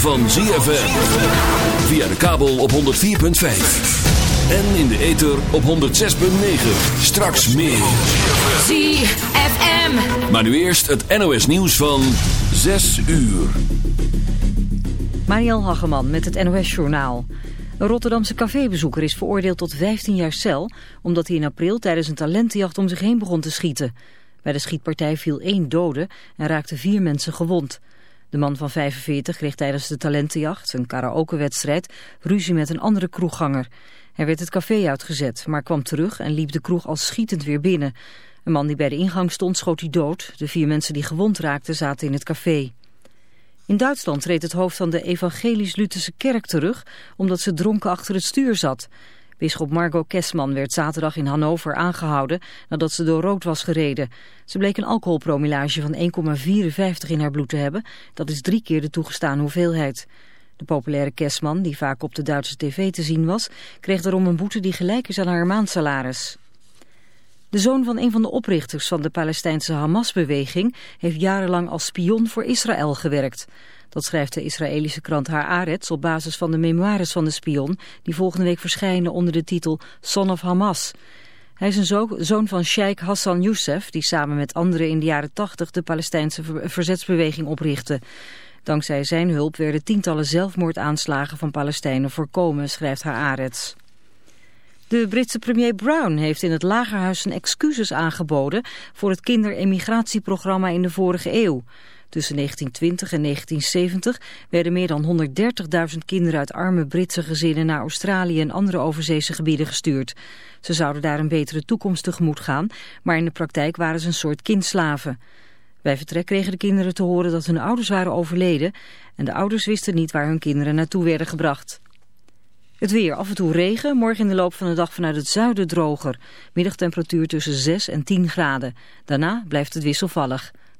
Van ZFM. Via de kabel op 104.5. En in de ether op 106.9. Straks meer. ZFM. Maar nu eerst het NOS nieuws van 6 uur. Mariel Hageman met het NOS Journaal. Een Rotterdamse cafébezoeker is veroordeeld tot 15 jaar cel... omdat hij in april tijdens een talentenjacht om zich heen begon te schieten. Bij de schietpartij viel één dode en raakten vier mensen gewond. De man van 45 kreeg tijdens de talentenjacht, een karaokewedstrijd, ruzie met een andere kroegganger. Hij werd het café uitgezet, maar kwam terug en liep de kroeg al schietend weer binnen. Een man die bij de ingang stond schoot hij dood. De vier mensen die gewond raakten zaten in het café. In Duitsland treedt het hoofd van de Evangelisch-Lutherse kerk terug omdat ze dronken achter het stuur zat. Bisschop Margot Kessman werd zaterdag in Hannover aangehouden nadat ze door rood was gereden. Ze bleek een alcoholpromillage van 1,54 in haar bloed te hebben. Dat is drie keer de toegestane hoeveelheid. De populaire Kessman, die vaak op de Duitse tv te zien was, kreeg daarom een boete die gelijk is aan haar maandsalaris. De zoon van een van de oprichters van de Palestijnse Hamas-beweging heeft jarenlang als spion voor Israël gewerkt. Dat schrijft de Israëlische krant Haaretz op basis van de memoires van de spion... die volgende week verschijnen onder de titel Son of Hamas. Hij is een zoon van Sheikh Hassan Youssef... die samen met anderen in de jaren 80 de Palestijnse verzetsbeweging oprichtte. Dankzij zijn hulp werden tientallen zelfmoordaanslagen van Palestijnen voorkomen, schrijft Haaretz. De Britse premier Brown heeft in het Lagerhuis zijn excuses aangeboden... voor het kinderemigratieprogramma in de vorige eeuw... Tussen 1920 en 1970 werden meer dan 130.000 kinderen uit arme Britse gezinnen naar Australië en andere overzeese gebieden gestuurd. Ze zouden daar een betere toekomst tegemoet gaan, maar in de praktijk waren ze een soort kindslaven. Bij vertrek kregen de kinderen te horen dat hun ouders waren overleden en de ouders wisten niet waar hun kinderen naartoe werden gebracht. Het weer, af en toe regen, morgen in de loop van de dag vanuit het zuiden droger. Middagtemperatuur tussen 6 en 10 graden. Daarna blijft het wisselvallig.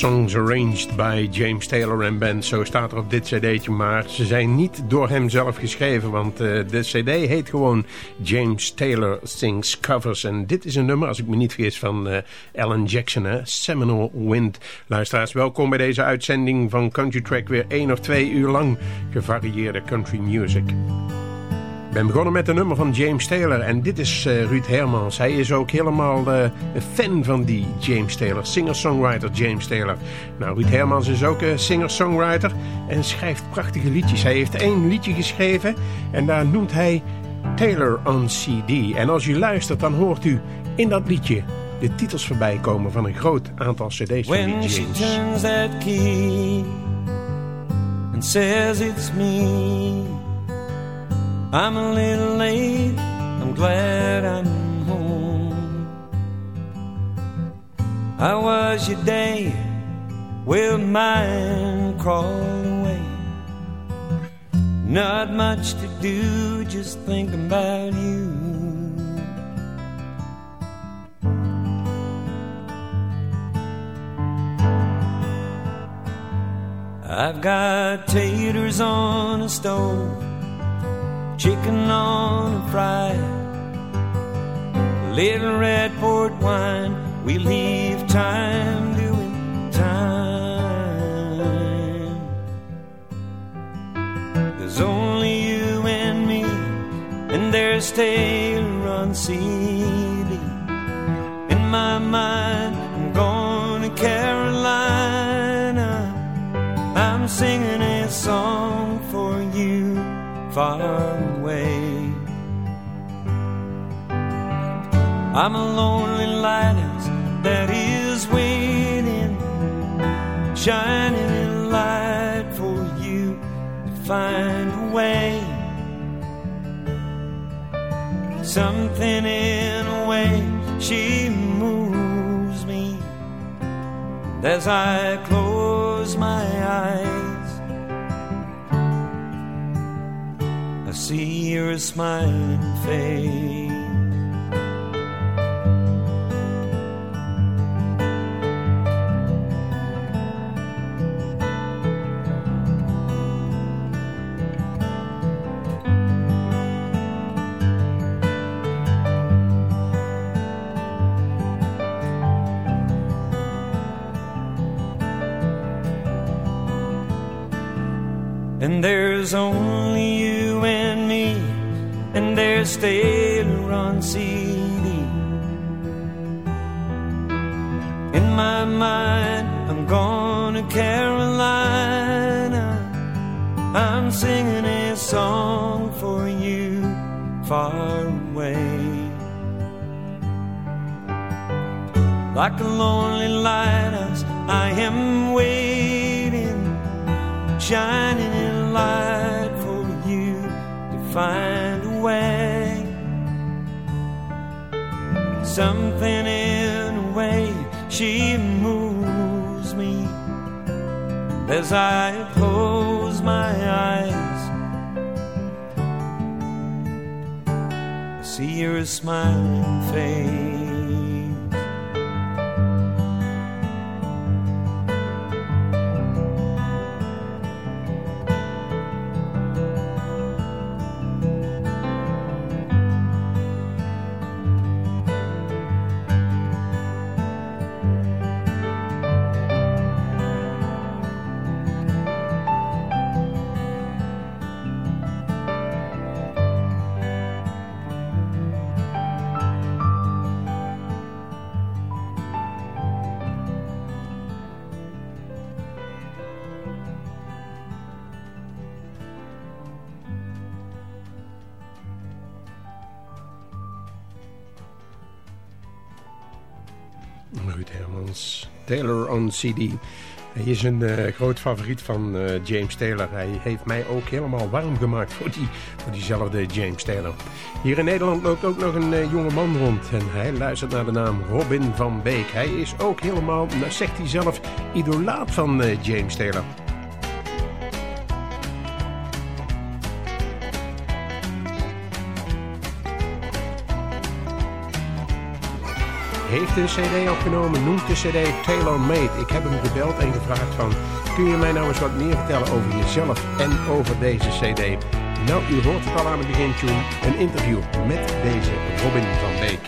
Songs arranged by James Taylor and Band. Zo staat er op dit cd'tje, maar ze zijn niet door hem zelf geschreven. Want uh, de cd heet gewoon James Taylor Sings Covers. En dit is een nummer, als ik me niet vergis, van uh, Alan Jackson, hè? Seminole Wind. Luisteraars, welkom bij deze uitzending van Country Track. Weer één of twee uur lang gevarieerde country music. Ik ben begonnen met een nummer van James Taylor en dit is uh, Ruud Hermans. Hij is ook helemaal uh, een fan van die James Taylor, singer-songwriter James Taylor. Nou, Ruud Hermans is ook een singer-songwriter en schrijft prachtige liedjes. Hij heeft één liedje geschreven en daar noemt hij Taylor on CD. En als u luistert, dan hoort u in dat liedje de titels voorbij komen van een groot aantal cd's van die James. says it's me, I'm a little late. I'm glad I'm home. How was your day? Well, mine crawled away. Not much to do, just thinking about you. I've got taters on a stove, chicken on a fry, little red port wine. We leave time doing time. There's only you and me, and there's Taylor on CD. In my mind, I'm going to Carolina. I'm singing a song for you far away. I'm a lonely lighthouse that is waiting, shining a light for you to find a way. Something in a way she moves me. As I close my eyes, I see your smiling face. And there's only you and me, and there's Taylor on CD. In my mind, I'm going to Carolina. I'm singing a song for you far away. Like a lonely lighthouse, I am waiting shining in light find a way. Something in a way she moves me as I close my eyes. I see your smiling face. CD. Hij is een eh, groot favoriet van eh, James Taylor. Hij heeft mij ook helemaal warm gemaakt voor, die, voor diezelfde James Taylor. Hier in Nederland loopt ook nog een eh, jonge man rond. En hij luistert naar de naam Robin van Beek. Hij is ook helemaal, nou, zegt hij zelf, idolaat van James Taylor. Heeft een cd opgenomen, noemt de cd Taylor Made. Ik heb hem gebeld en gevraagd van, kun je mij nou eens wat meer vertellen over jezelf en over deze cd? Nou, u hoort het al aan het begin, tune, een interview met deze Robin van Beek.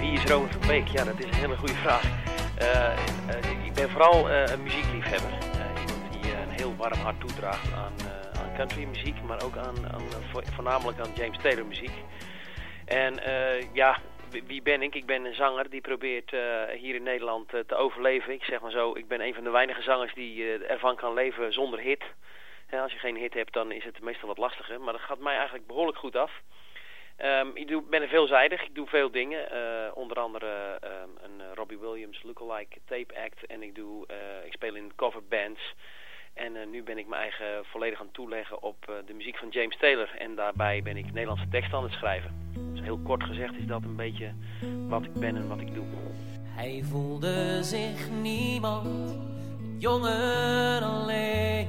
Wie is Robin van Beek? Ja, dat is een hele goede vraag. Uh, uh, ik ben vooral uh, een muziekliefhebber. iemand die een heel warm hart toedraagt aan country muziek, maar ook aan, aan, voornamelijk aan James Taylor muziek. En uh, ja, wie ben ik? Ik ben een zanger die probeert uh, hier in Nederland uh, te overleven. Ik zeg maar zo, ik ben een van de weinige zangers die ervan kan leven zonder hit. Als je geen hit hebt, dan is het meestal wat lastiger. Maar dat gaat mij eigenlijk behoorlijk goed af. Um, ik doe, ben veelzijdig, ik doe veel dingen. onder andere um, een Robbie Williams lookalike tape act. En ik, doe, ik speel in coverbands. En uh, nu ben ik mijn eigen volledig aan het toeleggen op uh, de muziek van James Taylor. En daarbij ben ik Nederlandse teksten aan het schrijven. Dus heel kort gezegd is dat een beetje wat ik ben en wat ik doe. Hij voelde zich niemand, jongen alleen.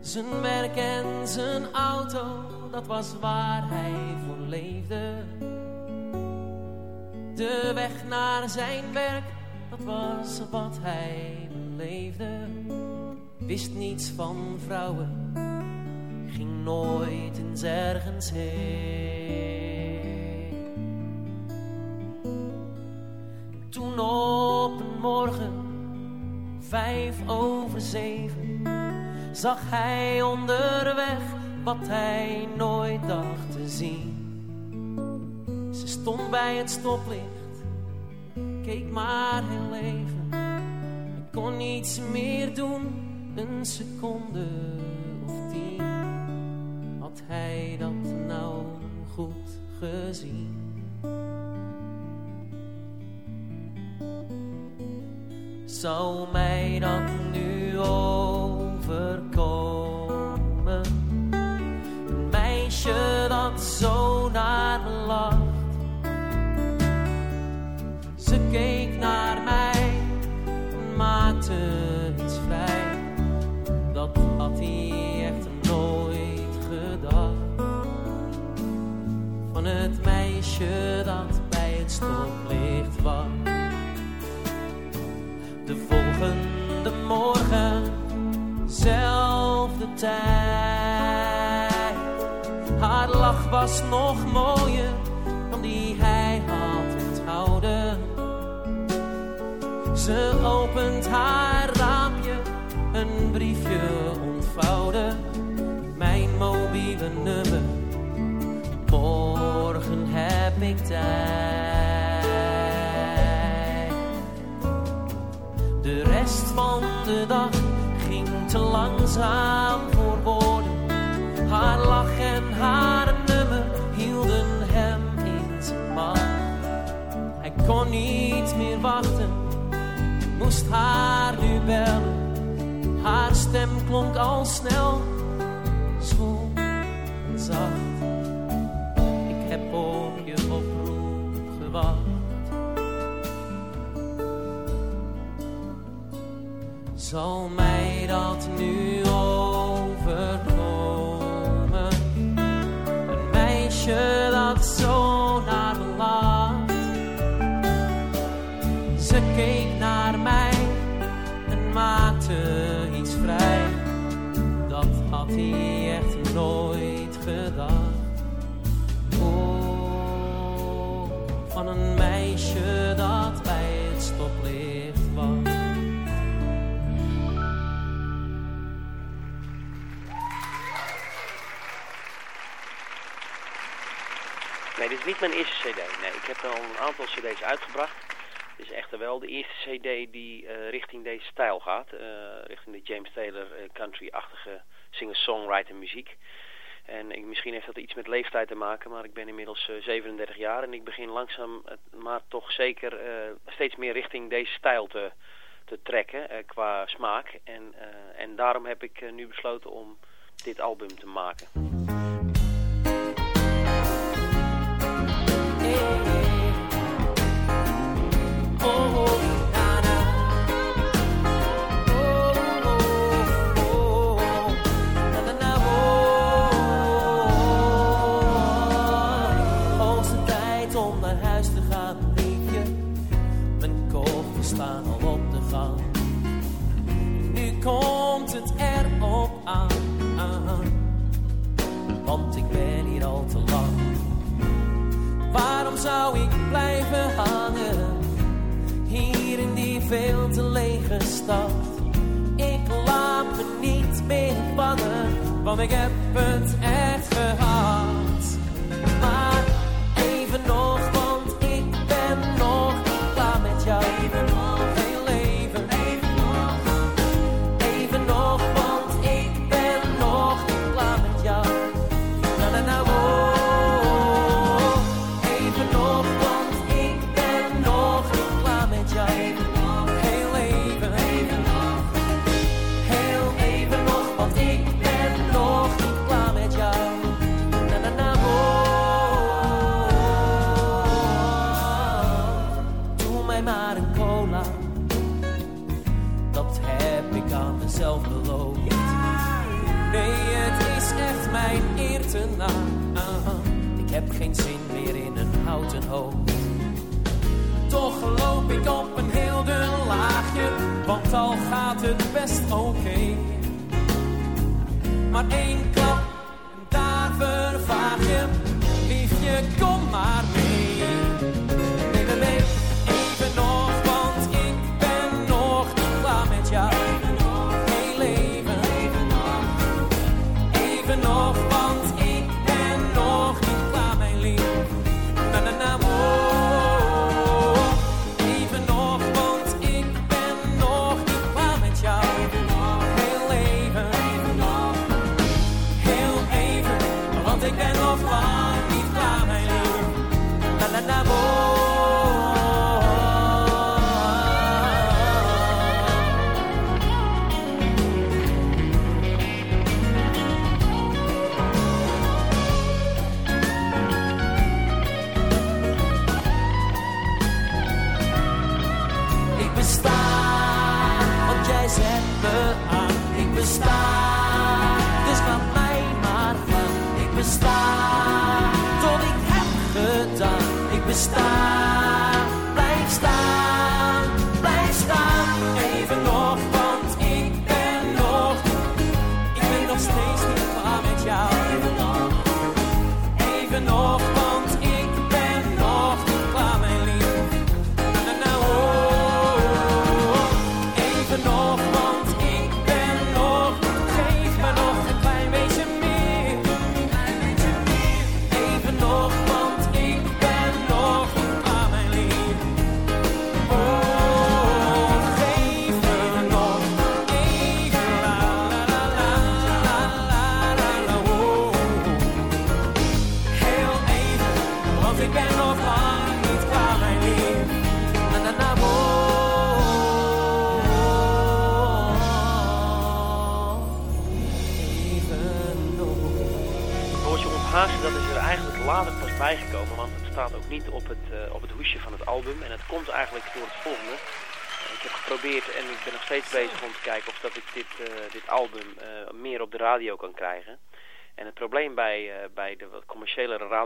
Zijn werk en zijn auto, dat was waar hij voor leefde. De weg naar zijn werk, dat was wat hij leefde, wist niets van vrouwen, ging nooit eens ergens heen. Toen op een morgen, vijf over zeven, zag hij onderweg wat hij nooit dacht te zien. Ze stond bij het stoplicht, keek maar heel even kon niets meer doen, een seconde of tien. Had hij dat nou goed gezien? Zou mij dat dat bij het stoplicht was. De volgende morgen, zelfde tijd. Haar lach was nog mooier dan die hij had onthouden ze opent haar raampje, een briefje ontvouwen. Mijn mobiele nummer, ik tijd. De rest van de dag ging te langzaam voor woorden. Haar lach en haar nummer hielden hem in zijn maag. Hij kon niet meer wachten moest haar nu bellen. Haar stem klonk al snel, zwoel en zacht. Ik heb op Zal mij dat nu overkomen? Een meisje dat zo naar me laat. Ze keek naar mij en maakte iets vrij. Dat had hij echt nooit gedacht. Is niet mijn eerste cd. Nee, ik heb al een aantal cd's uitgebracht is echter wel de eerste cd die uh, richting deze stijl gaat. Uh, richting de James Taylor uh, country-achtige singer-songwriter muziek. En misschien heeft dat iets met leeftijd te maken, maar ik ben inmiddels 37 jaar en ik begin langzaam, maar toch zeker steeds meer richting deze stijl te, te trekken qua smaak. En, en daarom heb ik nu besloten om dit album te maken. you. Veel te lege stad. Ik laat me niet meer vangen, want ik heb het echt gehad. Ik op een heel dun laagje, want al gaat het best oké. Maar één klap daar vervaag je. Liefje, kom maar mee.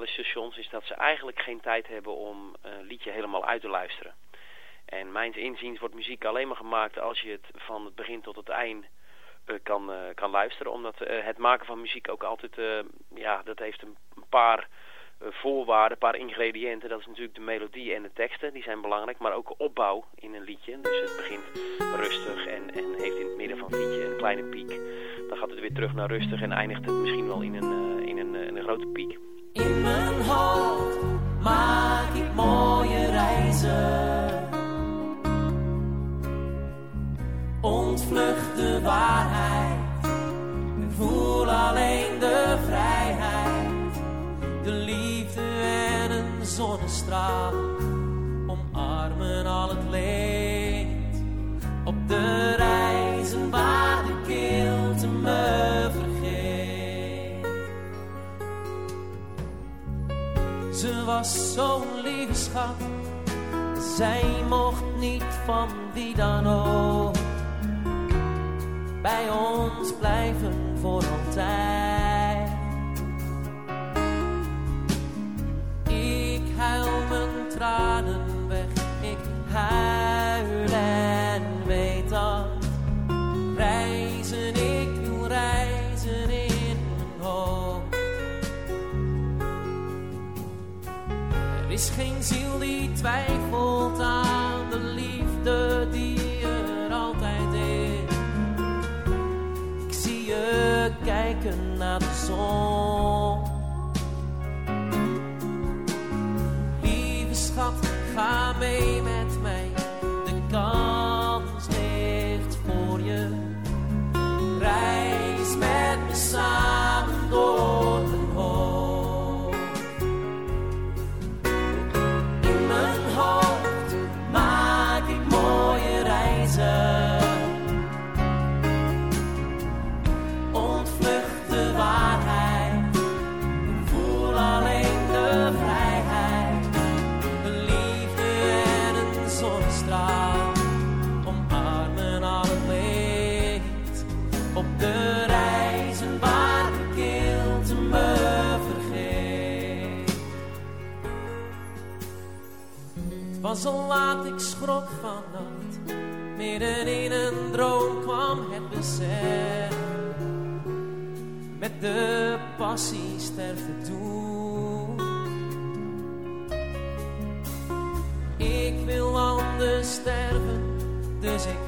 Radiostations is dat ze eigenlijk geen tijd hebben om een liedje helemaal uit te luisteren. En mijns inziens wordt muziek alleen maar gemaakt als je het van het begin tot het eind eh, kan, eh, kan luisteren. Omdat eh, het maken van muziek ook altijd, ja, dat heeft een, paar voorwaarden, een paar ingrediënten. Dat is natuurlijk de melodie en de teksten, die zijn belangrijk. Maar ook opbouw in een liedje. Dus het begint rustig en, en heeft in het midden van het liedje een kleine piek. Dan gaat het weer terug naar rustig en eindigt het misschien wel in een, in een, in een grote piek. In mijn hoofd maak ik mooie reizen. Ontvlucht de waarheid en voel alleen de vrijheid. De liefde en een zonnestraal Ze was zo'n lieve schat. Zij mocht niet van wie dan ook bij ons blijven voor altijd. Ik huil mijn tranen is geen ziel die twijfelt aan de liefde die er altijd is. Ik zie je kijken naar de zon. Lieve schat, ga mee. Was al laat, ik schrok vannacht. Midden in een droom kwam het besef. Met de passie sterven toe. Ik wil anders sterven, dus ik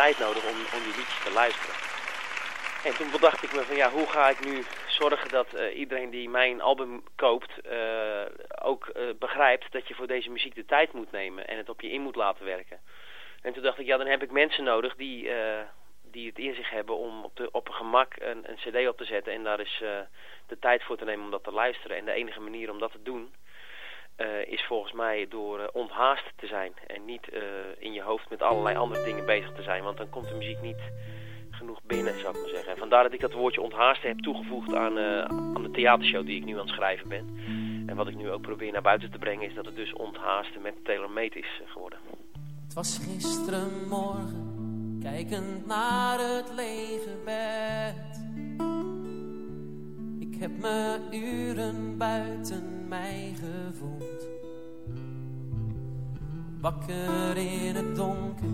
tijd nodig om, om die liedjes te luisteren. En toen bedacht ik me van ja, hoe ga ik nu zorgen dat eh, iedereen die mijn album koopt eh, ook eh, begrijpt dat je voor deze muziek de tijd moet nemen en het op je in moet laten werken. En toen dacht ik ja, dan heb ik mensen nodig die, die het in zich hebben om op, de, op een gemak een, een cd op te zetten en daar is de tijd voor te nemen om dat te luisteren. En de enige manier om dat te doen eh, is volgens mij door eh, onthaast te zijn. En niet eh, in je hoofd met allerlei andere dingen bezig te zijn. Want dan komt de muziek niet genoeg binnen, zou ik maar zeggen. En vandaar dat ik dat woordje onthaasten heb toegevoegd aan, aan de theatershow die ik nu aan het schrijven ben. En wat ik nu ook probeer naar buiten te brengen is dat het dus onthaasten met Made is geworden. Het was gisteren morgen, kijkend naar het lege bed. Ik heb me uren buiten mij gevoeld. Wakker in het donker,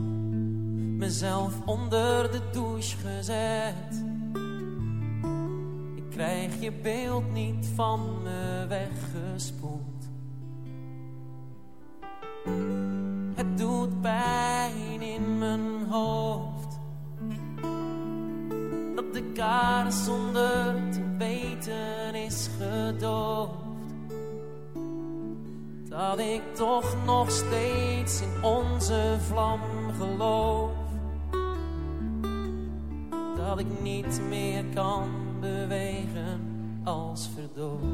mezelf onder de douche gezet. Ik krijg je beeld niet van me weggespoeld. Het doet pijn in mijn hoofd. Dat de kaars zonder te weten is gedoofd. Dat ik toch nog steeds in onze vlam geloof. Dat ik niet meer kan bewegen als verdoofd.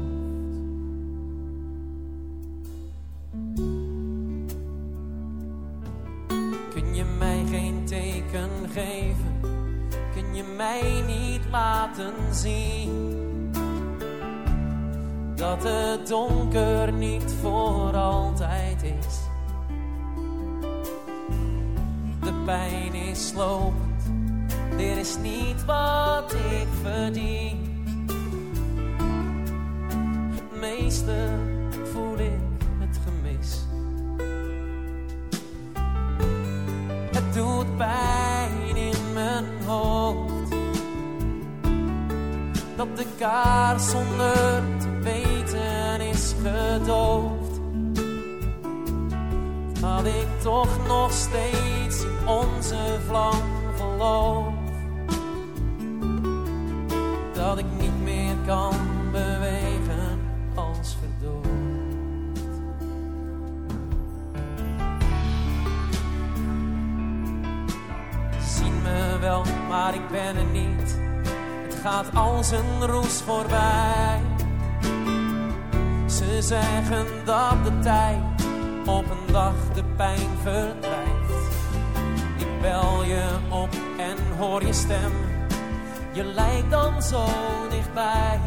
Kun je mij geen teken geven? Kun je mij niet laten zien? Dat het donker niet voor altijd is. De pijn is slopend, dit is niet wat ik verdien. Het meeste voel ik het gemis. Het doet pijn in mijn hoofd. Dat de kaars zonder te weten is gedoofd. Dat ik toch nog steeds onze vlam geloof. Dat ik niet meer kan bewegen als verdoofd. Zien me wel, maar ik ben er niet. Gaat als een roes voorbij. Ze zeggen dat de tijd op een dag de pijn verdrijft. Ik bel je op en hoor je stem. Je lijkt dan zo dichtbij.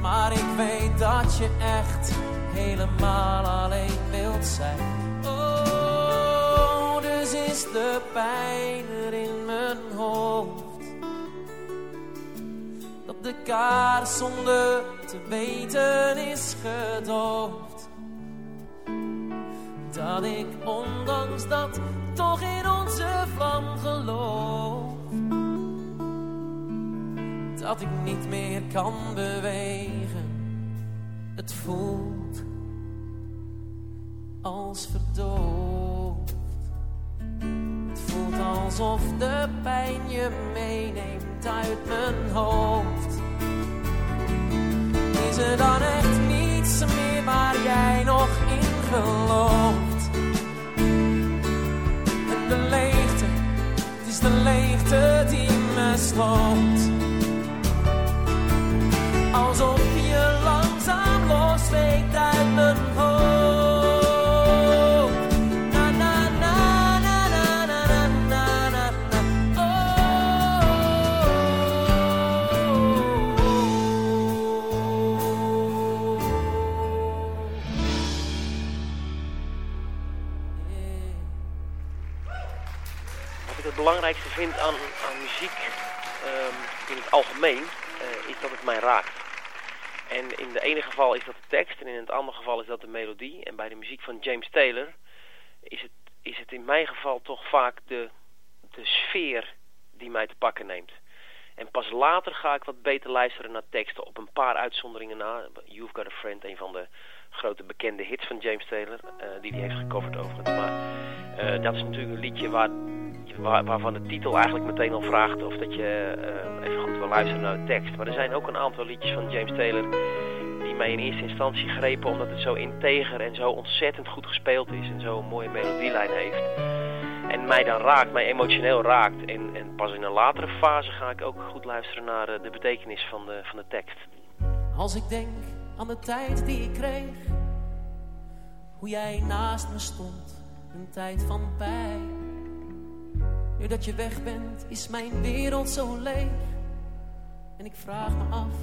Maar ik weet dat je echt helemaal alleen wilt zijn. Oh, dus is de pijn er in mijn hoofd. De kaars zonder te weten is gedoofd. Dat ik ondanks dat toch in onze vlam geloof. Dat ik niet meer kan bewegen. Het voelt als verdoofd. Het voelt alsof de pijn je meeneemt uit mijn hoofd. Is er dan echt niets meer waar jij nog in gelooft? En de leegte, het is de leegte die me sloopt. Alsof je langzaam losweekt uit mijn hoofd. Vind aan, aan muziek ehm, in het algemeen, eh, is dat het mij raakt. En in het ene geval is dat de tekst en in het andere geval is dat de melodie. En bij de muziek van James Taylor is het, is het in mijn geval toch vaak de, de sfeer die mij te pakken neemt. En pas later ga ik wat beter luisteren naar teksten op een paar uitzonderingen na. You've Got a Friend, een van de grote bekende hits van James Taylor, eh, die hij heeft gecoverd overigens. Maar eh, dat is natuurlijk een liedje waar, waar- waarvan de titel eigenlijk meteen al vraagt of dat je eh, even goed wil luisteren naar de tekst. Maar er zijn ook een aantal liedjes van James Taylor die mij in eerste instantie grepen omdat het zo integer en zo ontzettend goed gespeeld is en zo een mooie melodielijn heeft. En mij dan raakt, mij emotioneel raakt. En, en pas in een latere fase ga ik ook goed luisteren naar de betekenis van de, van de tekst. Als ik denk aan de tijd die ik kreeg, hoe jij naast me stond, een tijd van pijn. Nu dat je weg bent, is mijn wereld zo leeg. En ik vraag me af,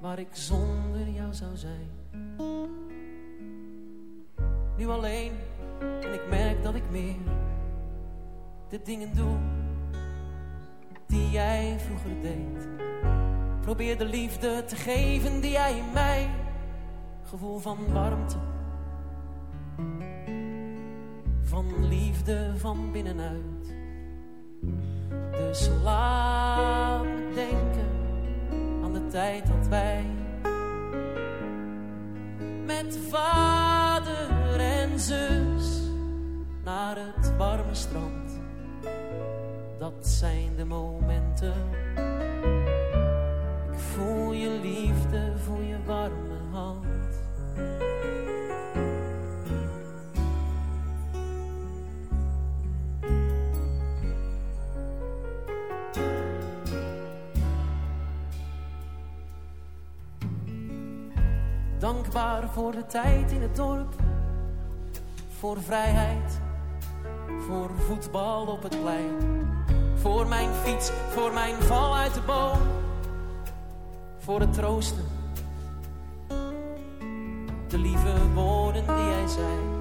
waar ik zonder jou zou zijn. Nu alleen, en ik merk dat ik meer de dingen doe die jij vroeger deed. Probeer de liefde te geven die jij in mij. Gevoel van warmte. Van liefde van binnenuit. Dus laat me denken aan de tijd dat wij met vader en zus naar het warme strand. Dat zijn de momenten voel je liefde, voel je warme hand. Dankbaar voor de tijd in het dorp, voor vrijheid, voor voetbal op het plein. Voor mijn fiets, voor mijn val uit de boom voor het troosten. De lieve woorden die jij zei.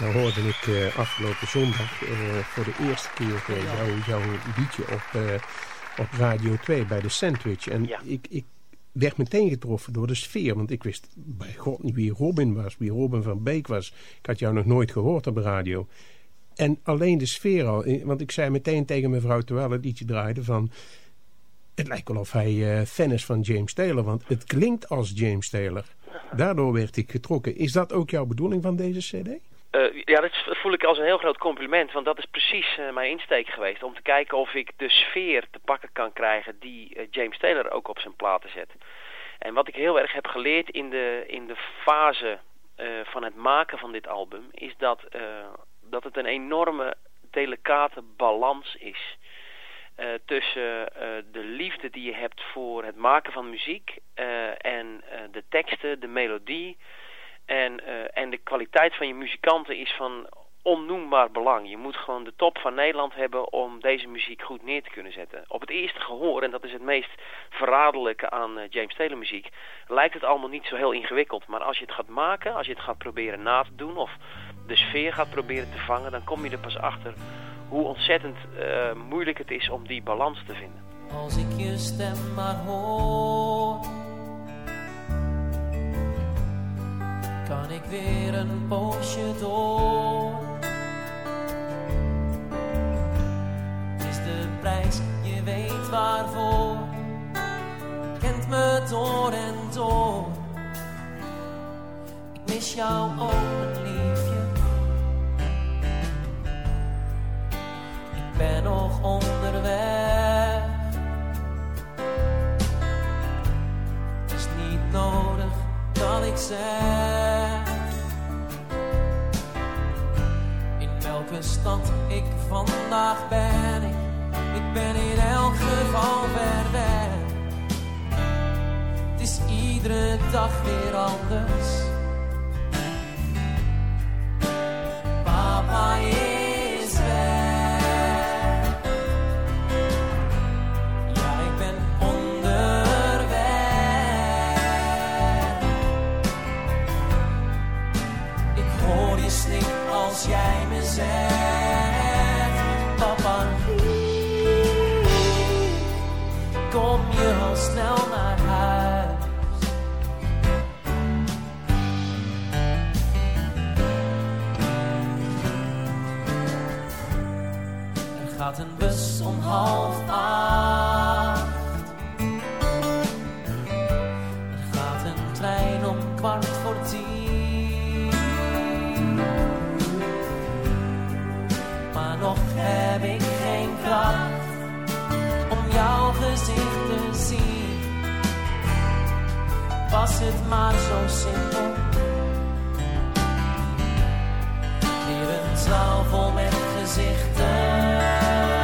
Nou hoorde ik eh, afgelopen zondag eh, voor de eerste keer eh, jouw, jouw liedje op, op Radio 2 bij de Sandwich. En Ja. ik, ik werd meteen getroffen door de sfeer. Want ik wist bij god niet wie Robin was, wie Robin van Beek was. Ik had jou nog nooit gehoord op de radio. En alleen de sfeer al. Want ik zei meteen tegen mevrouw terwijl het liedje draaide van... Het lijkt wel of hij fan is van James Taylor. Want het klinkt als James Taylor. Daardoor werd ik getrokken. Is dat ook jouw bedoeling van deze cd? Eh, ja, dat voel ik als een heel groot compliment, want dat is precies eh, mijn insteek geweest. Om te kijken of ik de sfeer te pakken kan krijgen die eh, James Taylor ook op zijn platen zet. En wat ik heel erg heb geleerd in de, in de fase van het maken van dit album, is dat, dat het een enorme delicate balans is. tussen de liefde die je hebt voor het maken van muziek en de teksten, de melodie en, eh, en de kwaliteit van je muzikanten is van onnoembaar belang. Je moet gewoon de top van Nederland hebben om deze muziek goed neer te kunnen zetten. Op het eerste gehoor, en dat is het meest verraderlijke aan eh, James Taylor muziek, lijkt het allemaal niet zo heel ingewikkeld. Maar als je het gaat maken, als je het gaat proberen na te doen of de sfeer gaat proberen te vangen, dan kom je er pas achter hoe ontzettend eh, moeilijk het is om die balans te vinden. Als ik je stem maar hoor, kan ik weer een poosje door. Is de prijs, je weet waarvoor, kent me door en door. Ik mis jou ook, mijn liefje. Ik ben nog onderweg. Het is niet nodig dat ik zeg ik vandaag ben. Ik, ik ben in elk geval ver weg. Het is iedere dag weer anders. Om half acht. Er gaat een trein om kwart voor tien. Maar nog heb ik geen kracht om jouw gezicht te zien. Was het maar zo simpel. Weer een zaal vol met gezichten.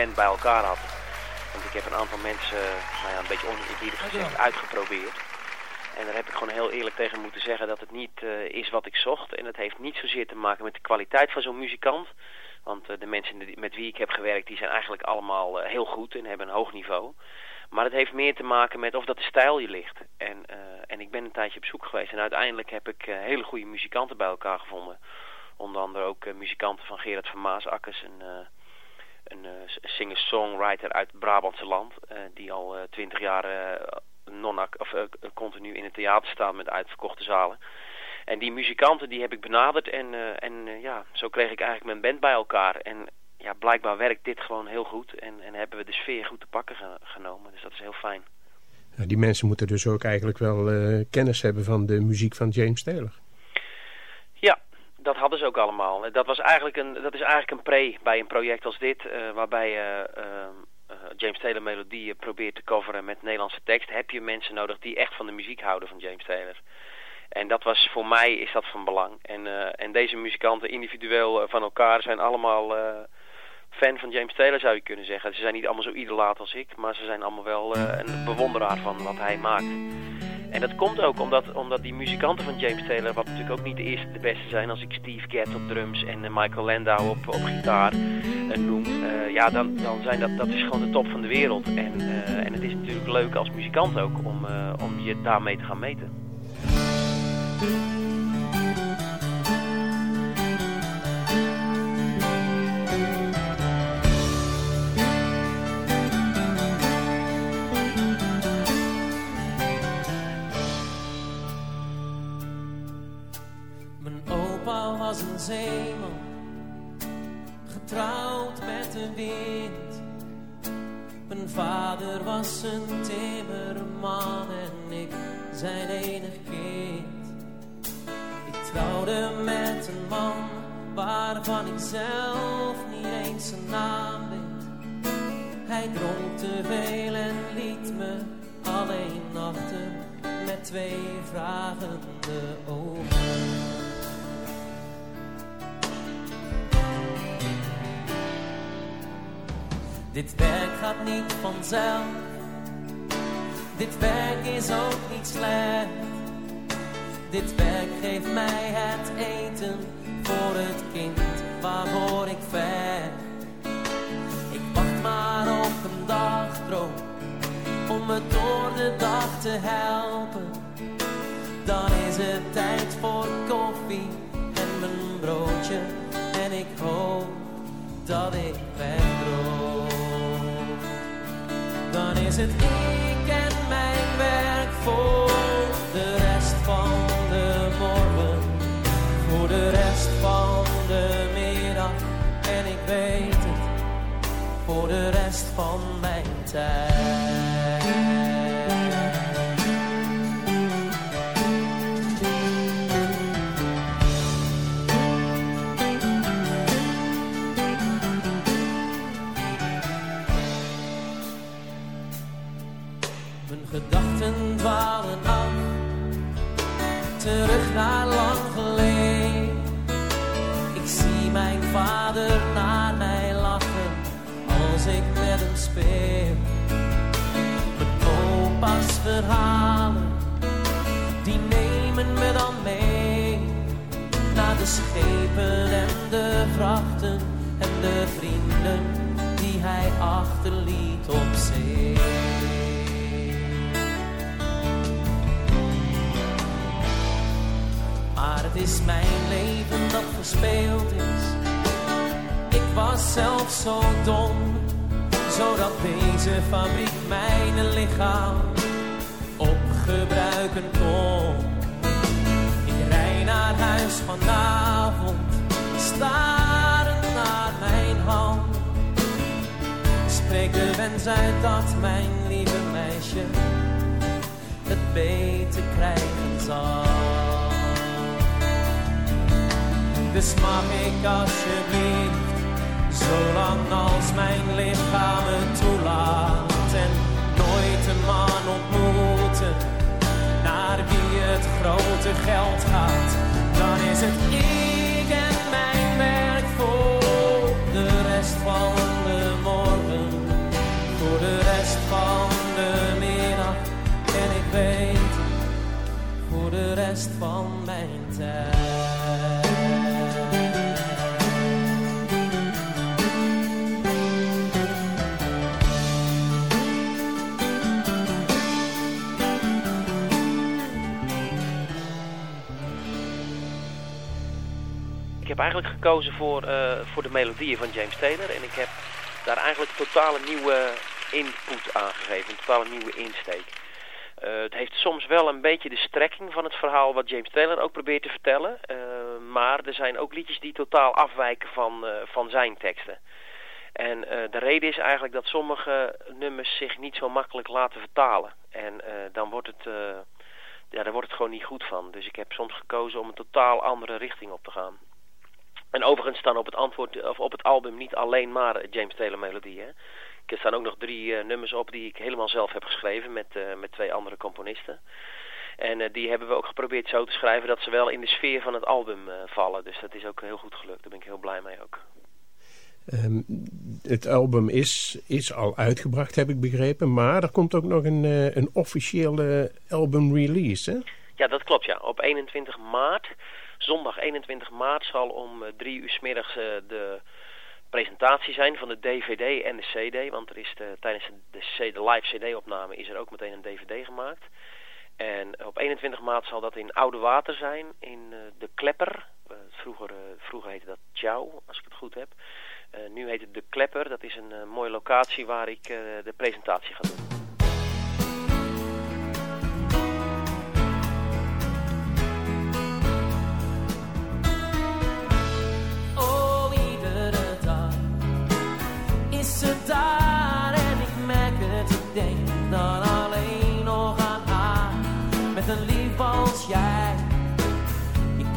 Band bij elkaar had. Want ik heb een aantal mensen, nou ja, een beetje oneerbiedig gezegd, uitgeprobeerd. En daar heb ik gewoon heel eerlijk tegen moeten zeggen dat het niet eh, is wat ik zocht. En het heeft niet zozeer te maken met de kwaliteit van zo'n muzikant. Want eh, de mensen met wie ik heb gewerkt, die zijn eigenlijk allemaal eh, heel goed en hebben een hoog niveau. Maar het heeft meer te maken met of dat de stijl je ligt. En, eh, en ik ben een tijdje op zoek geweest. En uiteindelijk heb ik eh, hele goede muzikanten bij elkaar gevonden. Onder andere ook eh, muzikanten van Gerard van Maasakkers, eh, een eh, singer-songwriter uit Brabantse land. eh, die al eh, twintig jaar of, continu in het theater staat met uitverkochte zalen. En die muzikanten die heb ik benaderd en, en ja, zo kreeg ik eigenlijk mijn band bij elkaar. En ja, blijkbaar werkt dit gewoon heel goed en, en hebben we de sfeer goed te pakken ge- genomen. Dus dat is heel fijn. Die mensen moeten dus ook eigenlijk wel kennis hebben van de muziek van James Taylor. Dat hadden ze ook allemaal. Dat, was eigenlijk een, dat is eigenlijk een pre bij een project als dit, eh, waarbij je eh, eh, James Taylor melodieën probeert te coveren met Nederlandse tekst. Heb je mensen nodig die echt van de muziek houden van James Taylor. En dat was voor mij is dat van belang. En, en deze muzikanten individueel van elkaar zijn allemaal fan van James Taylor zou je kunnen zeggen. Ze zijn niet allemaal zo idolaat als ik, maar ze zijn allemaal wel een bewonderaar van wat hij maakt. En dat komt ook omdat, omdat die muzikanten van James Taylor, wat natuurlijk ook niet de eerste de beste zijn, als ik Steve Gadd op drums en eh, Michael Landau op, op gitaar eh, noem, eh, ja, dan, dan zijn dat, dat is gewoon de top van de wereld. En, en het is natuurlijk leuk als muzikant ook om, om je daarmee te gaan meten. Was een zeeman, getrouwd met de wind. Mijn vader was een timmerman en ik zijn enig kind. Ik trouwde met een man waarvan ik zelf niet eens zijn naam weet. Hij dronk te veel en liet me alleen achter met twee vragende ogen. Dit werk gaat niet vanzelf. Dit werk is ook niet slecht. Dit werk geeft mij het eten voor het kind waarvoor ik vecht. Ik wacht maar op een dagdroom om me door de dag te helpen. Dan is het tijd voor koffie en mijn broodje. En ik hoop dat ik wegdroom. Is het ik en mijn werk voor de rest van de morgen. Voor de rest van de middag. En ik weet het, voor de rest van mijn tijd. Terug naar lang geleden. Ik zie mijn vader naar mij lachen, als ik met hem speel. Mijn opa's verhalen, die nemen me dan mee. Naar de schepen en de vrachten en de vrienden die hij achterliet op zee. Het is mijn leven dat verspeeld is. Ik was zelf zo dom, zodat deze fabriek mijn lichaam opgebruiken kon. Ik rij naar huis vanavond, starend naar mijn hand. Spreek de wens uit dat mijn lieve meisje het beter krijgen zal. Dus mag ik alsjeblieft, zolang als mijn lichaam het toelaat. En nooit een man ontmoeten, naar wie het grote geld gaat. Dan is het eigenlijk gekozen voor, eh, voor de melodieën van James Taylor. En ik heb daar eigenlijk totaal een nieuwe input aan gegeven. Een totaal nieuwe insteek. Eh, het heeft soms wel een beetje de strekking van het verhaal wat James Taylor ook probeert te vertellen. Eh, maar er zijn ook liedjes die totaal afwijken van, van zijn teksten. En de reden is eigenlijk dat sommige nummers zich niet zo makkelijk laten vertalen. En dan wordt het, ja, daar wordt het gewoon niet goed van. Dus ik heb soms gekozen om een totaal andere richting op te gaan. En overigens staan op het, antwoord, of op het album niet alleen maar James Taylor melodieën. Er staan ook nog drie eh, nummers op die ik helemaal zelf heb geschreven met, eh, met twee andere componisten. En eh, die hebben we ook geprobeerd zo te schrijven dat ze wel in de sfeer van het album eh, vallen. Dus dat is ook heel goed gelukt. Daar ben ik heel blij mee ook. Ehm, het album is, is al uitgebracht, heb ik begrepen. Maar er komt ook nog een, eh, een officiële album release, hè? Ja, dat klopt ja. Op 21 maart, zondag 21 maart, zal om eh, drie uur 's middags eh, de presentatie zijn van de DVD en de CD. Want er is de, tijdens de, C- de live CD-opname is er ook meteen een DVD gemaakt. En op 21 maart zal dat in Oude Water zijn, in eh, de Klepper. Vroeger, vroeger heette dat Ciao, als ik het goed heb. Nu heet het de Klepper. Dat is een mooie locatie waar ik de presentatie ga doen.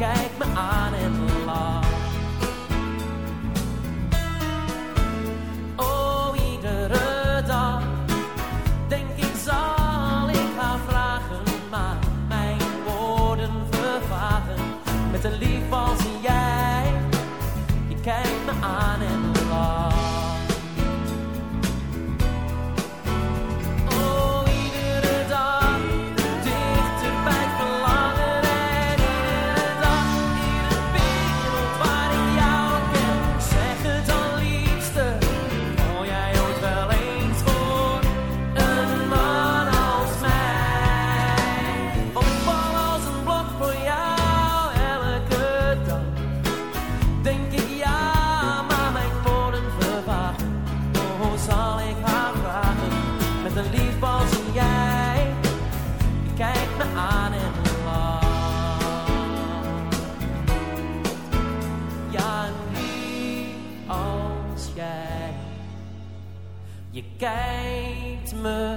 Je kijkt me aan en Christmas.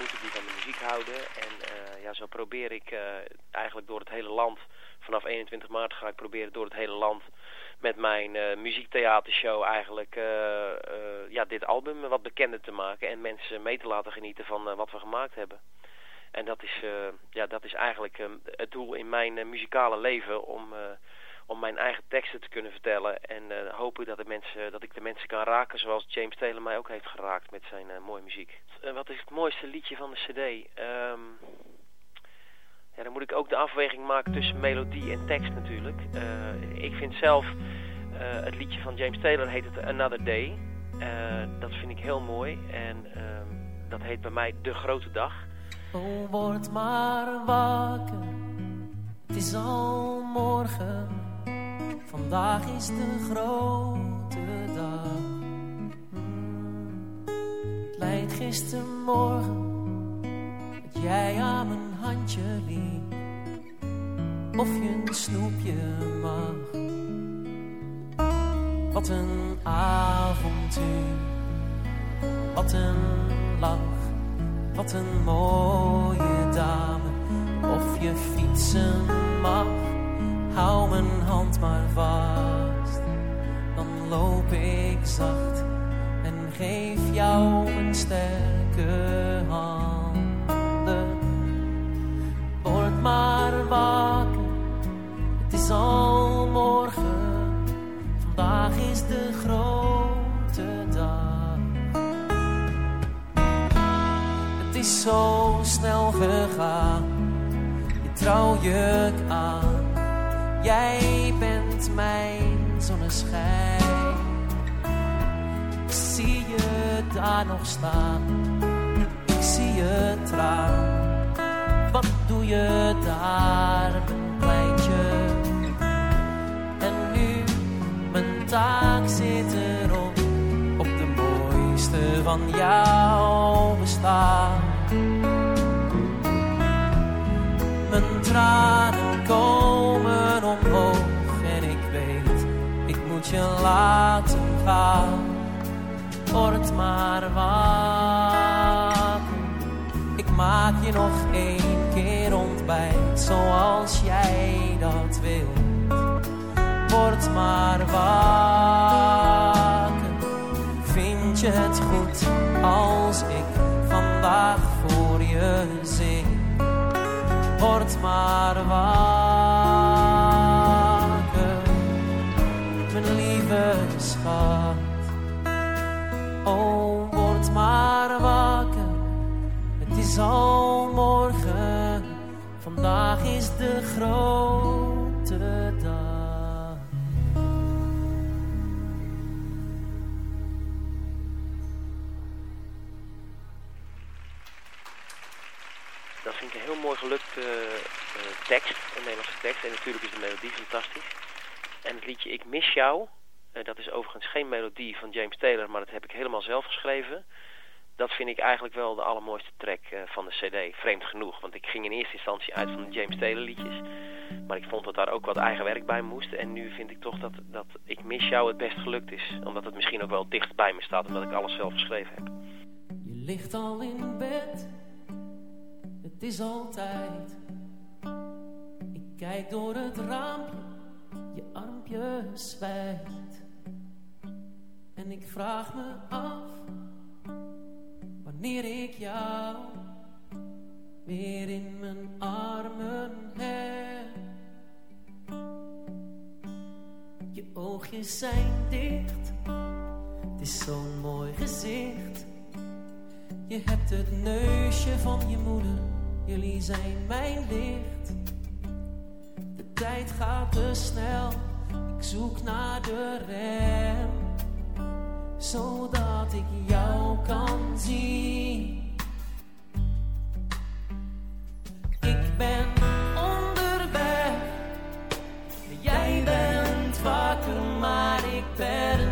Ontmoeten die van de muziek houden. En uh, ja, zo probeer ik uh, eigenlijk door het hele land, vanaf 21 maart ga ik proberen door het hele land met mijn muziektheatershow eigenlijk ja, dit album wat bekender te maken. En mensen mee te laten genieten van wat we gemaakt hebben. En dat is, ja, dat is eigenlijk het doel in mijn muzikale leven om om mijn eigen teksten te kunnen vertellen. En uh, hopen dat, de mensen, dat ik de mensen kan raken zoals James Taylor mij ook heeft geraakt met zijn uh, mooie muziek. Uh, wat is het mooiste liedje van de cd? Um, ja, dan moet ik ook de afweging maken tussen melodie en tekst natuurlijk. ik vind zelf het liedje van James Taylor heet het Another Day. dat vind ik heel mooi en ehm, dat heet bij mij De Grote Dag. Oh, word maar wakker, het is al morgen Vandaag is de grote dag. Het lijkt gistermorgen dat jij aan mijn handje liep. Of je een snoepje mag. Wat een avontuur. Wat een lach. Wat een mooie dame. Of je fietsen mag hou mijn hand maar vast. Dan loop ik zacht en geef jou een sterke handen. Word maar wakker, het is al morgen. Vandaag is de grote dag. Het is zo snel gegaan, je trouwjurk aan Jij bent mijn zonneschijn. Ik zie je daar nog staan. Ik zie je traan. Wat doe je daar, mijn kleintje? En nu, mijn taak zit erop. Op de mooiste van jouw bestaan. Mijn tranen komen je laten gaan. Word maar wakker, ik maak je nog één keer ontbijt zoals jij dat wilt. Word maar wakker, vind je het goed als ik vandaag voor je zing? Word maar wakker, schat. Oh, word maar wakker, het is al morgen. Vandaag is de grote dag. Dat vind ik een heel mooi gelukt uh, uh, tekst, een Nederlandse tekst. En natuurlijk is de melodie fantastisch. En het liedje Ik mis jou, dat is overigens geen melodie van James Taylor, maar dat heb ik helemaal zelf geschreven. Dat vind ik eigenlijk wel de allermooiste track van de cd, vreemd genoeg. Want ik ging in eerste instantie uit van de James Taylor liedjes. Maar ik vond dat daar ook wat eigen werk bij moest. En nu vind ik toch dat, dat Ik mis jou het best gelukt is. Omdat het misschien ook wel dicht bij me staat, omdat ik alles zelf geschreven heb. Je ligt al in bed het is altijd. Ik kijk door het raampje, je armpje zwijgt. Ik vraag me af, wanneer ik jou weer in mijn armen heb. Je oogjes zijn dicht, het is zo'n mooi gezicht. Je hebt het neusje van je moeder jullie zijn mijn licht. De tijd gaat te snel, ik zoek naar de rem, zodat ik jou kan zien. Ik ben onderweg, jij bent wakker, maar ik ben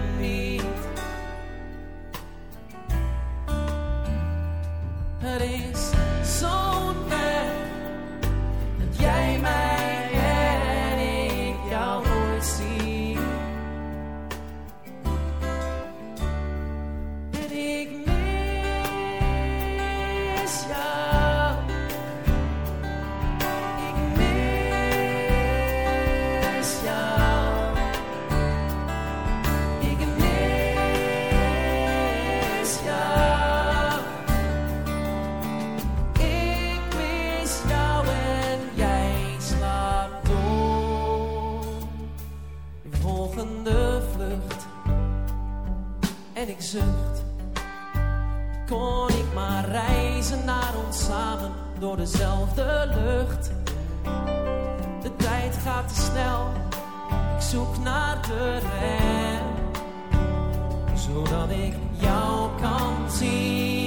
Kon ik maar reizen naar ons samen door dezelfde lucht. De tijd gaat te snel, ik zoek naar de rem. Zodat ik jou kan zien.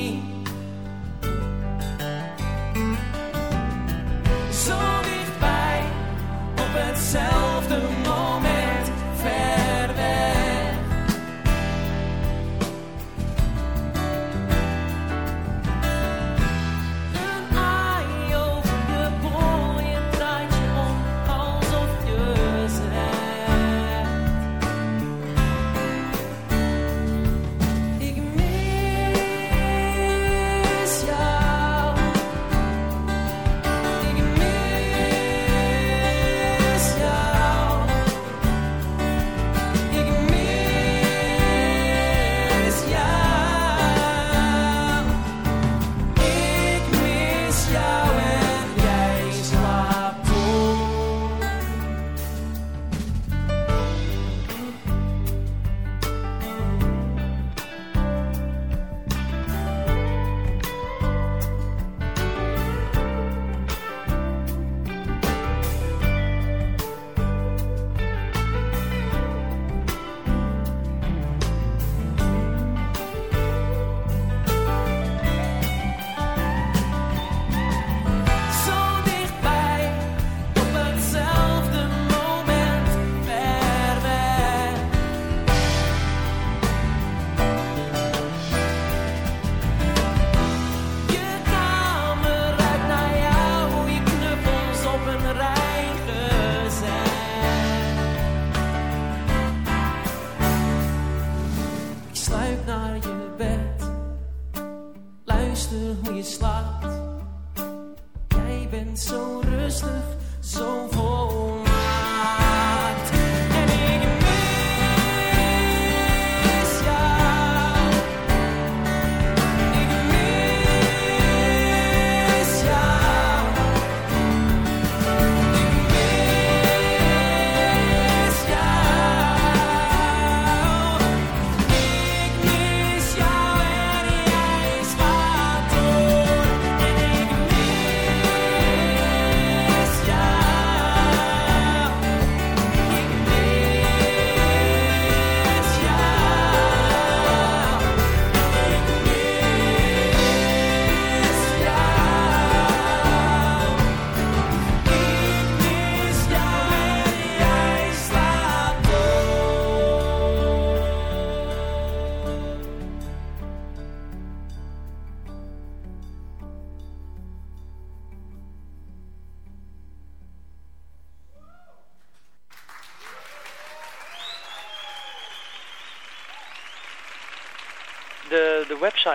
Zo rustig, zo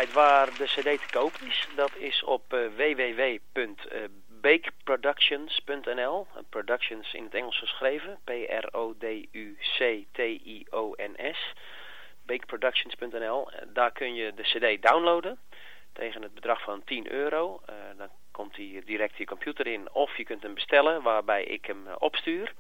waar de cd te koop is, dat is op eh, www.bakeproductions.nl. Productions in het Engels geschreven, P-R-O-D-U-C-T-I-O-N-S. Bakeproductions.nl. Eh, Daar kun je de cd downloaden tegen het bedrag van 10 euro. Eh, dan komt hij direct je computer in of je kunt hem bestellen waarbij ik hem opstuur.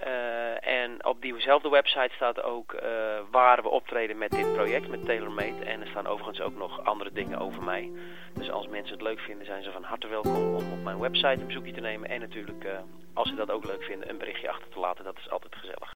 Eh, en op diezelfde website staat ook eh, waar we optreden met dit project, met TaylorMade. En er staan overigens ook nog andere dingen over mij. Dus als mensen het leuk vinden, zijn ze van harte welkom om op mijn website een bezoekje te nemen. En natuurlijk, eh, als ze dat ook leuk vinden, een berichtje achter te laten. Dat is altijd gezellig.